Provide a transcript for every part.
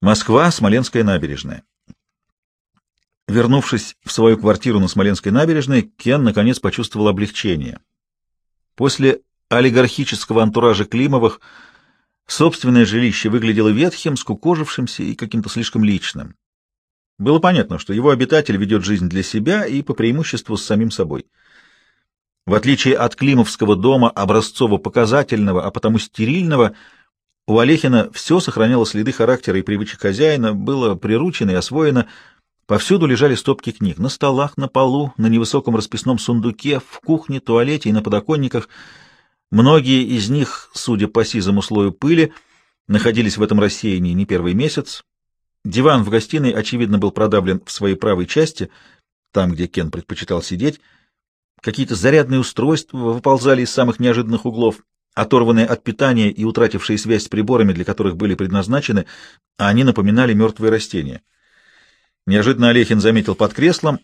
Москва, Смоленская набережная. Вернувшись в свою квартиру на Смоленской набережной, Кен наконец почувствовал облегчение. После олигархического антуража Климовых собственное жилище выглядело ветхим, скукожившимся и каким-то слишком личным. Было понятно, что его обитатель ведет жизнь для себя и по преимуществу с самим собой. В отличие от Климовского дома, образцово-показательного, а потому стерильного, у Олехина все сохраняло следы характера и привычек хозяина, было приручено и освоено. Повсюду лежали стопки книг. На столах, на полу, на невысоком расписном сундуке, в кухне, туалете и на подоконниках. Многие из них, судя по сизому слою пыли, находились в этом рассеянии не первый месяц. Диван в гостиной, очевидно, был продавлен в своей правой части, там, где Кен предпочитал сидеть. Какие-то зарядные устройства выползали из самых неожиданных углов. Оторванные от питания и утратившие связь с приборами, для которых были предназначены, они напоминали мертвые растения. Неожиданно Олехин заметил под креслом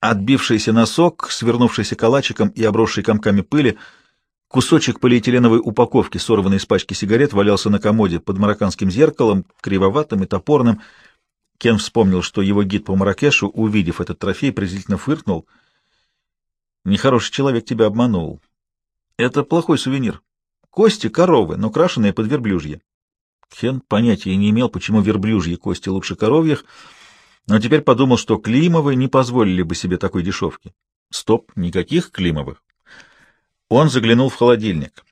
отбившийся носок, свернувшийся калачиком и обросший комками пыли. Кусочек полиэтиленовой упаковки, сорванный из пачки сигарет, валялся на комоде под марокканским зеркалом, кривоватым и топорным. Кен вспомнил, что его гид по Маракешу, увидев этот трофей, презрительно фыркнул. «Нехороший человек тебя обманул. Это плохой сувенир. Кости коровы, но крашеные под верблюжье. Кен понятия не имел, почему верблюжьи кости лучше коровьих, но теперь подумал, что Климовы не позволили бы себе такой дешевки. Стоп, никаких Климовых. Он заглянул в холодильник.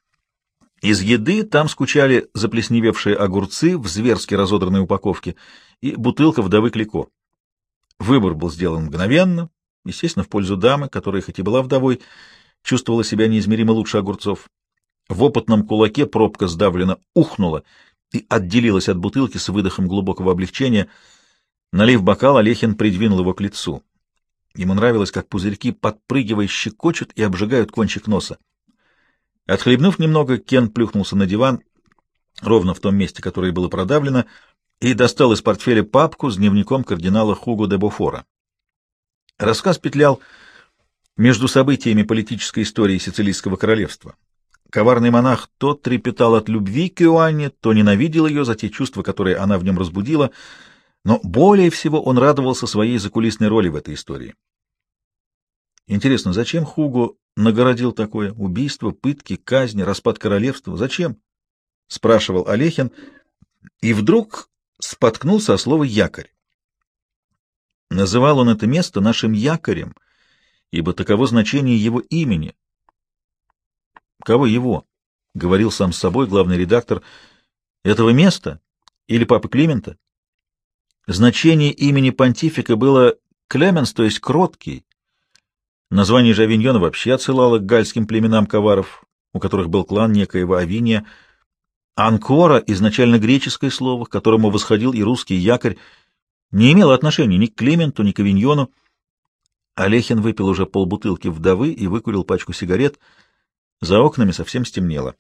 Из еды там скучали заплесневевшие огурцы в зверски разодранной упаковке и бутылка вдовы Клико. Выбор был сделан мгновенно, естественно, в пользу дамы, которая хоть и была вдовой, чувствовала себя неизмеримо лучше огурцов. В опытном кулаке пробка сдавленно ухнула и отделилась от бутылки с выдохом глубокого облегчения. Налив бокал, Олехин придвинул его к лицу. Ему нравилось, как пузырьки, подпрыгивая, щекочут и обжигают кончик носа. Отхлебнув немного, Кен плюхнулся на диван, ровно в том месте, которое было продавлено, и достал из портфеля папку с дневником кардинала Хуго де Бофора. Рассказ петлял между событиями политической истории Сицилийского королевства. Коварный монах то трепетал от любви к Иоанне, то ненавидел ее за те чувства, которые она в нем разбудила, но более всего он радовался своей закулисной роли в этой истории. Интересно, зачем Хуго нагородил такое? Убийство, пытки, казни, распад королевства? Зачем? — спрашивал Олехин, и вдруг споткнулся о слово «якорь». Называл он это место нашим якорем, ибо таково значение его имени, Кого его? — говорил сам с собой главный редактор. — Этого места? Или папы Климента? Значение имени понтифика было Клеменс, то есть кроткий. Название же Авиньона вообще отсылало к гальским племенам коваров, у которых был клан некоего Авиния. Анкора, изначально греческое слово, к которому восходил и русский якорь, не имело отношения ни к Клименту, ни к Авиньону. Олехин выпил уже полбутылки вдовы и выкурил пачку сигарет — за окнами совсем стемнело.